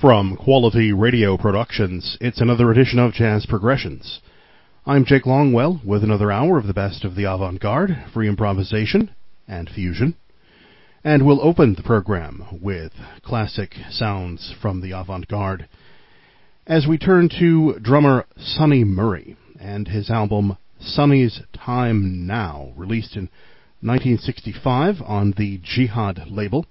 From Quality Radio Productions, it's another edition of Jazz Progressions. I'm Jake Longwell with another hour of the best of the avant garde, free improvisation, and fusion. And we'll open the program with classic sounds from the avant garde as we turn to drummer Sonny Murray and his album Sonny's Time Now, released in 1965 on the Jihad label.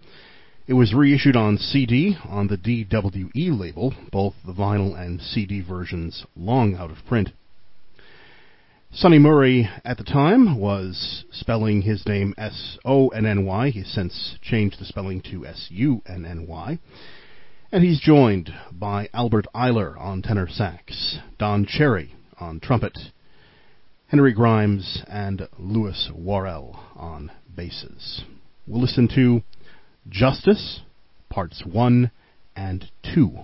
It was reissued on CD on the DWE label, both the vinyl and CD versions long out of print. Sonny Murray at the time was spelling his name S O N N Y. He's since changed the spelling to S U N N Y. And he's joined by Albert Ayler on tenor sax, Don Cherry on trumpet, Henry Grimes, and Lewis Worrell on basses. We'll listen to Justice, Parts 1 and 2.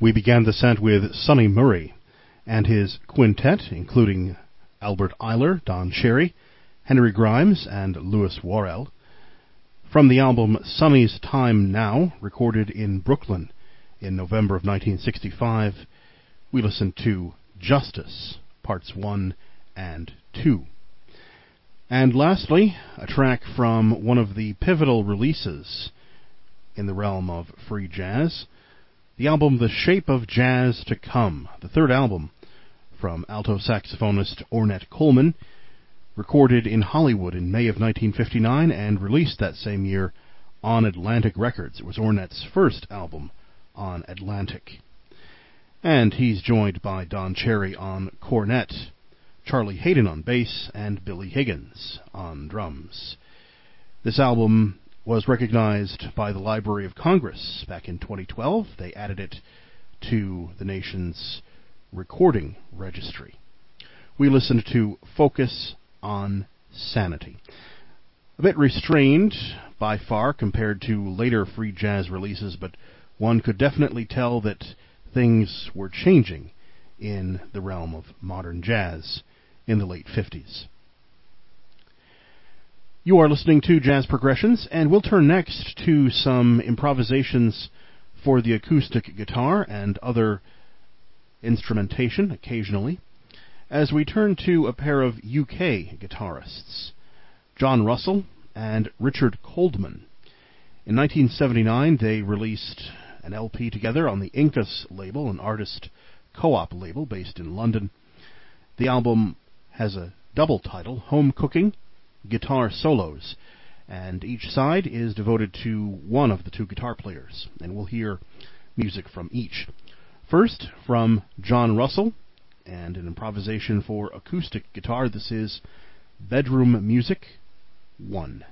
We began the set with Sonny Murray and his quintet, including Albert Ayler, Don Cherry, Henry Grimes, and Lewis Worrell. From the album Sonny's Time Now, recorded in Brooklyn in November of 1965, we listened to Justice, Parts 1 and 2. And lastly, a track from one of the pivotal releases in the realm of free jazz, the album The Shape of Jazz to Come, the third album from alto saxophonist Ornette Coleman, recorded in Hollywood in May of 1959 and released that same year on Atlantic Records. It was Ornette's first album on Atlantic. And he's joined by Don Cherry on cornet, Charlie Haden on bass, and Billy Higgins on drums. This album was recognized by the Library of Congress back in 2012. They added it to the nation's recording registry. We listened to Focus on Sanity. A bit restrained by far compared to later free jazz releases, but one could definitely tell that things were changing in the realm of modern jazz in the late 50s. You are listening to Jazz Progressions, and we'll turn next to some improvisations for the acoustic guitar and other instrumentation occasionally, as we turn to a pair of UK guitarists, John Russell and Richard Coldman. In 1979, they released an LP together on the Incus label, an artist co op label based in London. The album has a double title Home Cooking guitar solos, and each side is devoted to one of the two guitar players, and we'll hear music from each. First, from John Russell, and an improvisation for acoustic guitar. This is Bedroom Music 1.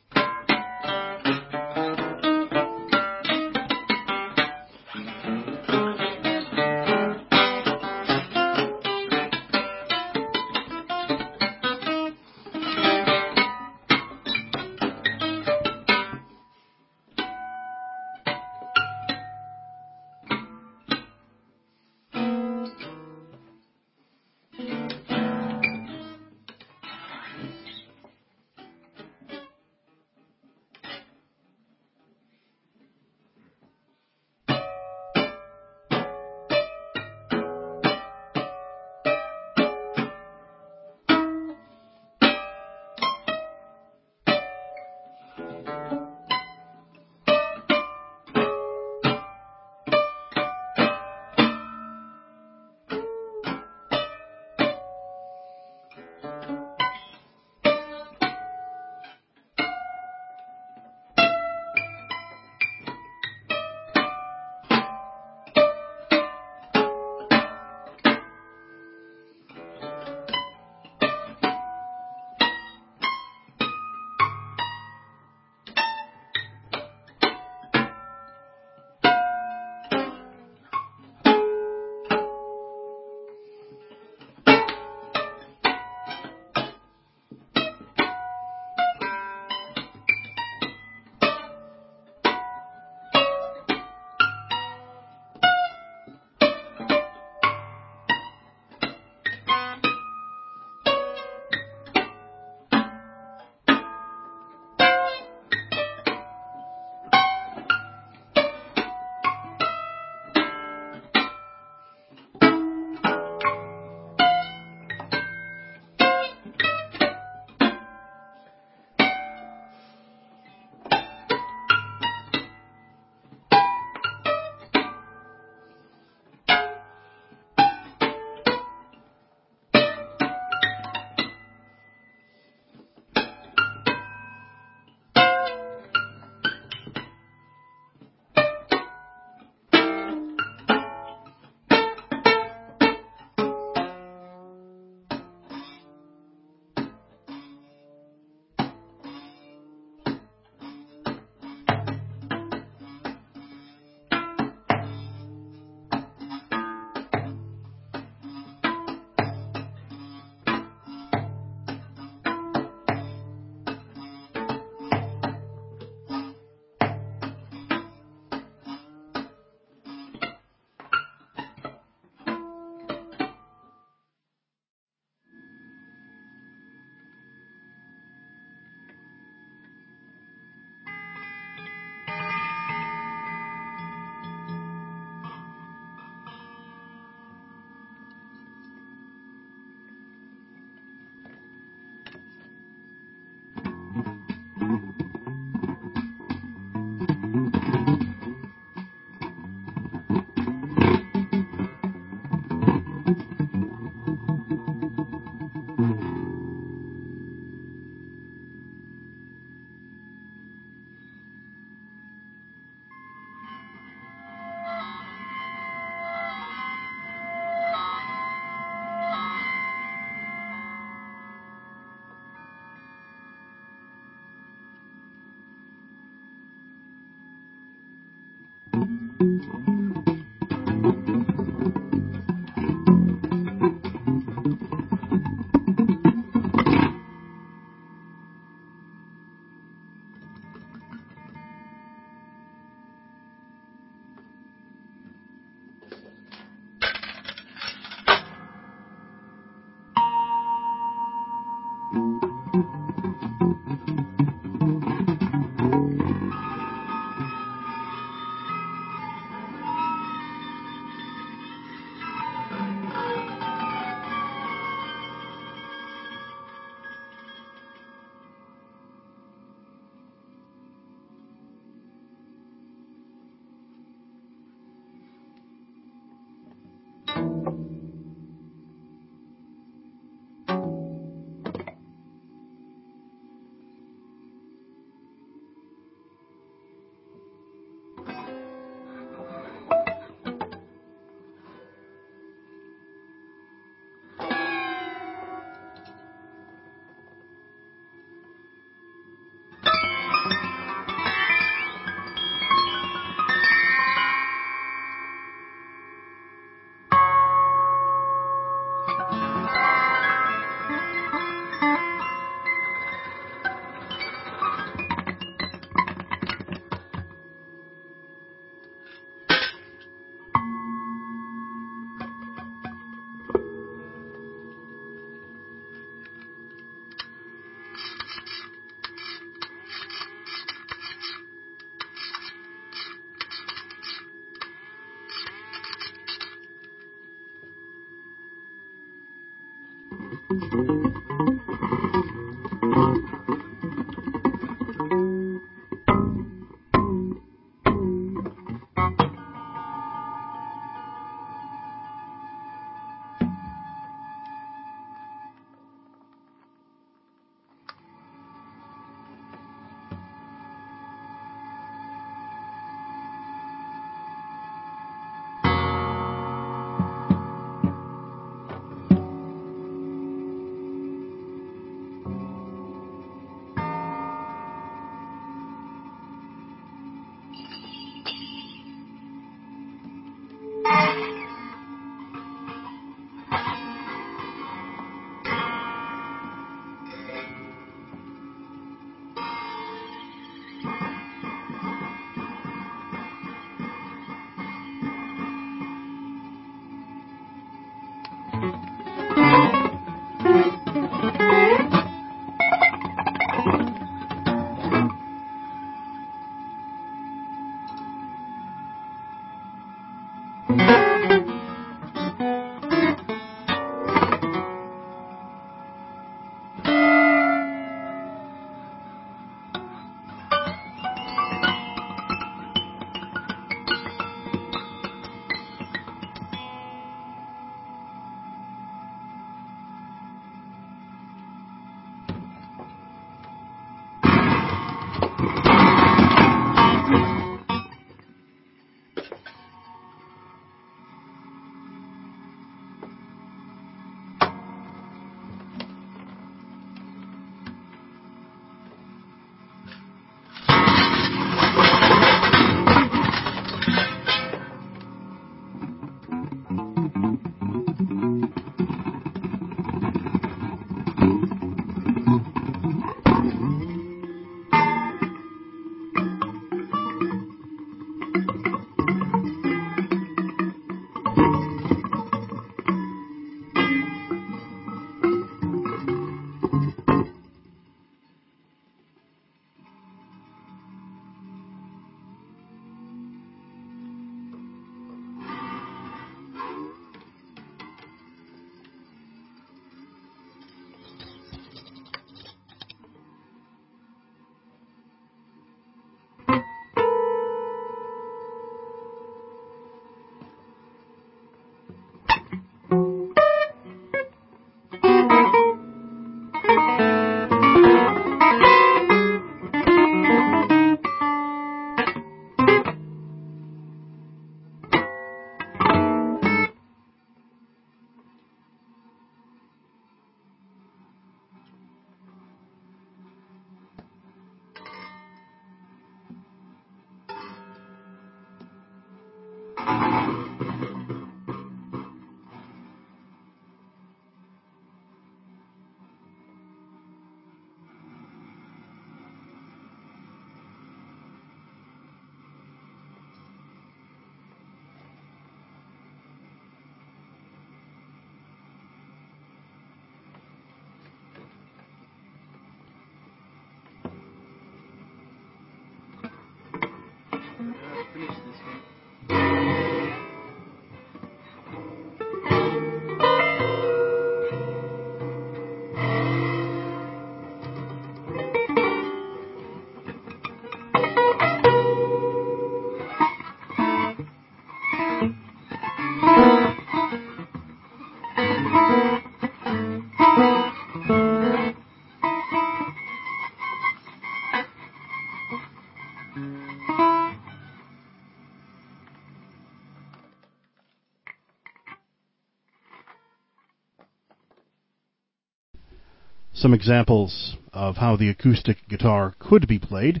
Some examples of how the acoustic guitar could be played,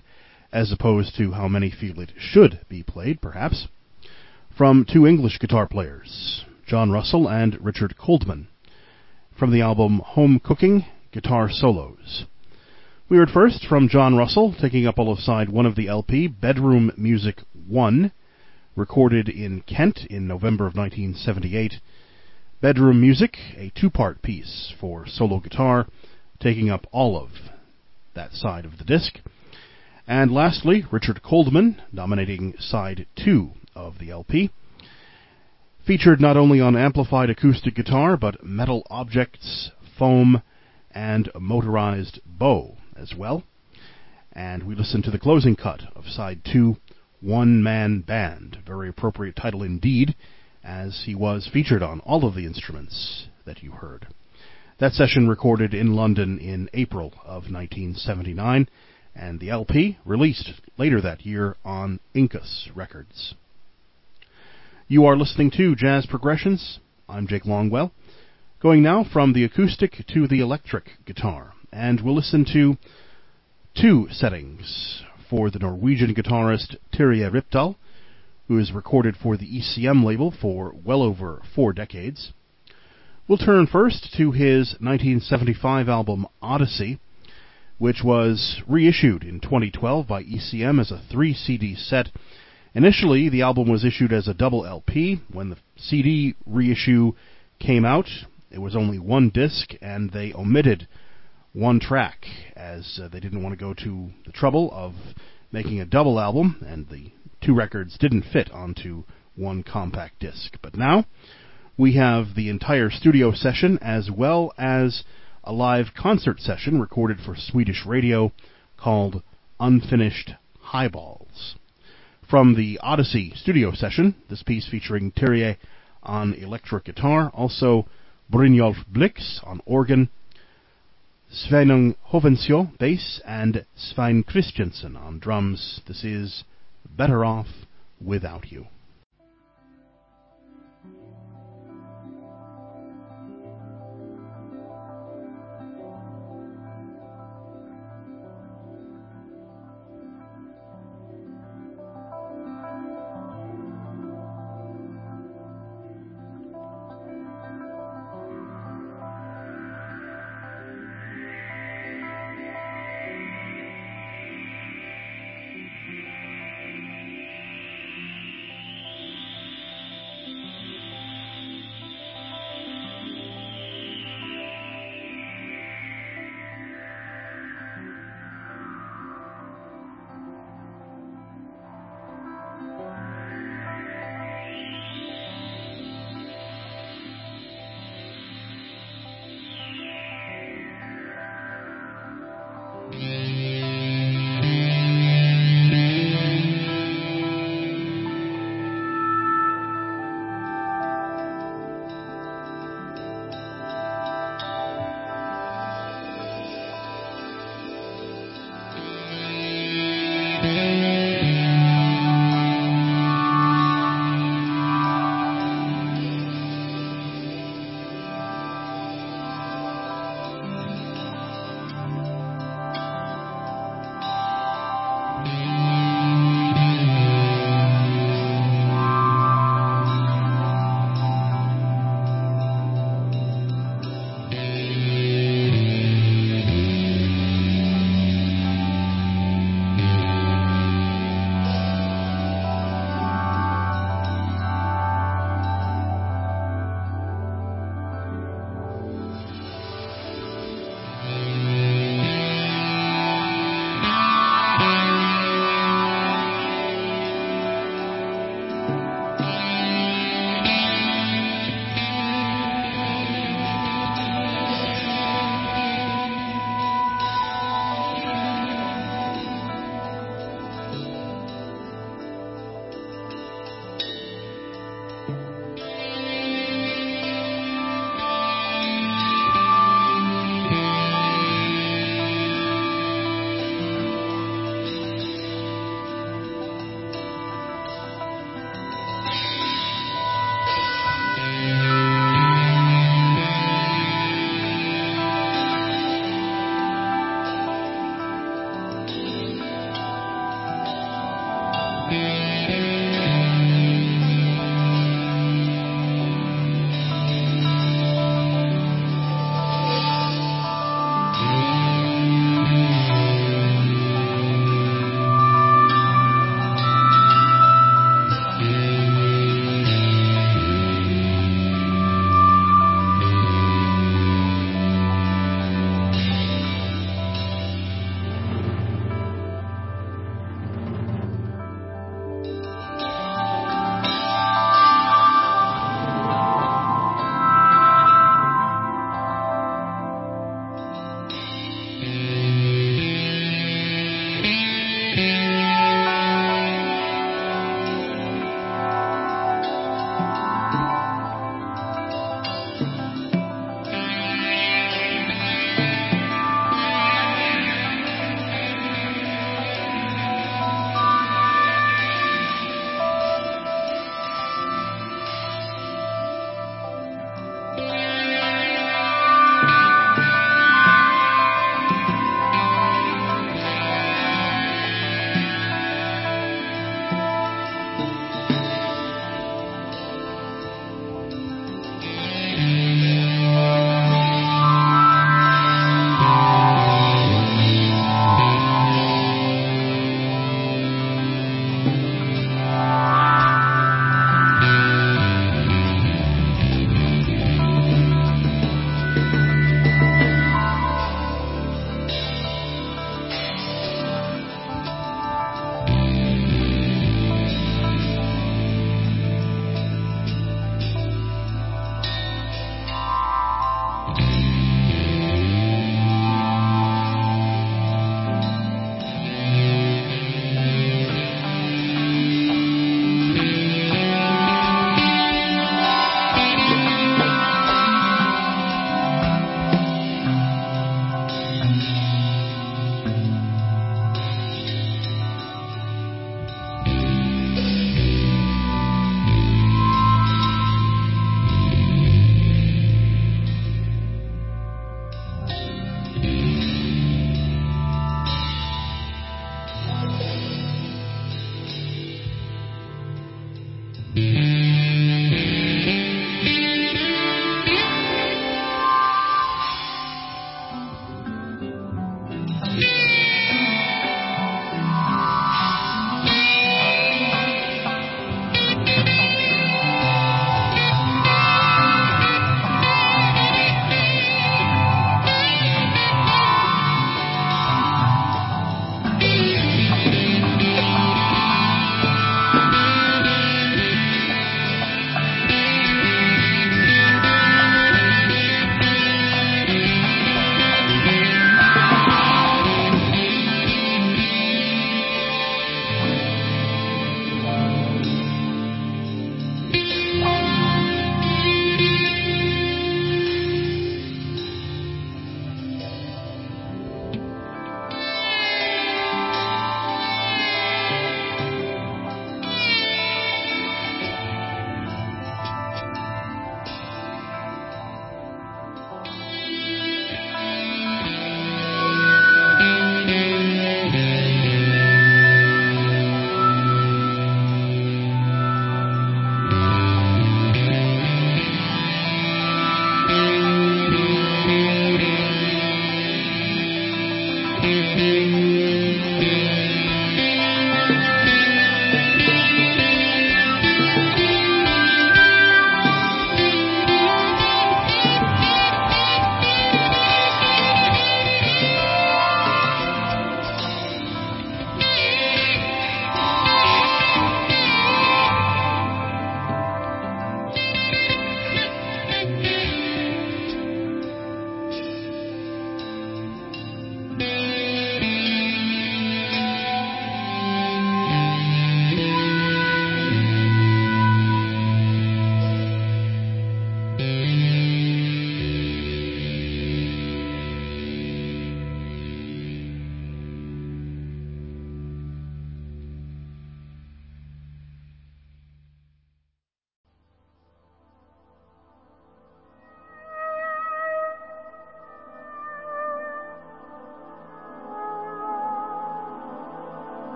as opposed to how many feel it should be played, perhaps, from two English guitar players, John Russell and Richard Coldman, from the album Home Cooking Guitar Solos. We heard first from John Russell, taking up all of side one of the LP, Bedroom Music 1, recorded in Kent in November of 1978. Bedroom Music, a two part piece for solo guitar, taking up all of that side of the disc. And lastly, Richard Coldman, dominating side 2 of the LP. Featured not only on amplified acoustic guitar, but metal objects, foam, and a motorized bow as well. And we listen to the closing cut of side 2, One Man Band. Very appropriate title indeed, as he was featured on all of the instruments that you heard. That session recorded in London in April of 1979, and the LP released later that year on Incus Records. You are listening to Jazz Progressions. I'm Jake Longwell. Going now from the acoustic to the electric guitar, and we'll listen to two settings for the Norwegian guitarist Terje Rypdal, who has recorded for the ECM label for well over four decades. We'll turn first to his 1975 album Odyssey, which was reissued in 2012 by ECM as a three CD set. Initially, the album was issued as a double LP. When the CD reissue came out, it was only one disc, and they omitted one track as uh, they didn't want to go to the trouble of making a double album, and the two records didn't fit onto one compact disc. But now, we have the entire studio session as well as a live concert session recorded for Swedish radio called Unfinished Highballs. From the Odyssey studio session, this piece featuring Terje on electric guitar, also Brynjolf Blix on organ, Sveinung Hovensjö bass, and Svein Christiansen on drums. This is Better Off Without You.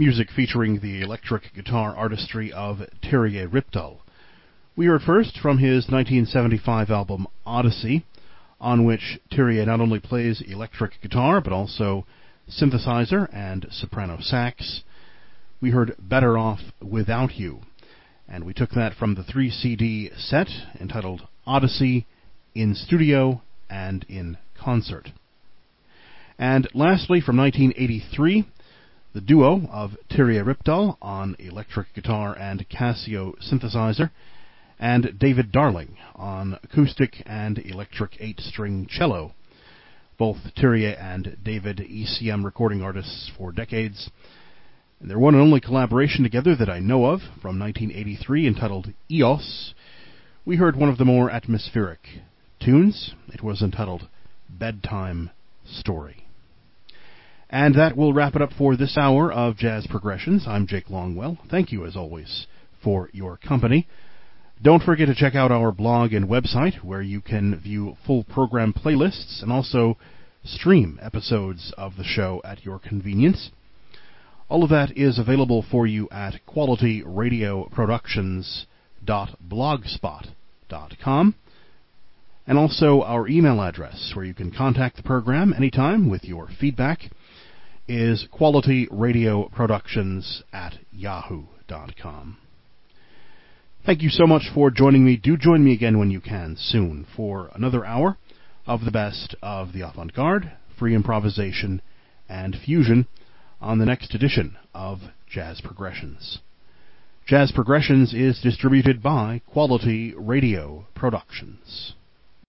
Music featuring the electric guitar artistry of Terje Rypdal. We heard first from his 1975 album Odyssey, on which Terje not only plays electric guitar but also synthesizer and soprano sax. We heard Better Off Without You, and we took that from the three CD set entitled Odyssey in Studio and in Concert. And lastly, from 1983, the duo of Terje Rypdal on electric guitar and Casio synthesizer, and David Darling on acoustic and electric eight string cello. Both Terje and David ECM recording artists for decades. And their one and only collaboration together that I know of from 1983 entitled EOS. We heard one of the more atmospheric tunes. It was entitled Bedtime Story. And that will wrap it up for this hour of Jazz Progressions. I'm Jake Longwell. Thank you, as always, for your company. Don't forget to check out our blog and website where you can view full program playlists and also stream episodes of the show at your convenience. All of that is available for you at qualityradioproductions.blogspot.com and also our email address where you can contact the program anytime with your feedback is qualityradioproductions at yahoo.com. Thank you so much for joining me. Do join me again when you can soon for another hour of the best of the avant garde, free improvisation, and fusion on the next edition of Jazz Progressions. Jazz Progressions is distributed by Quality Radio Productions.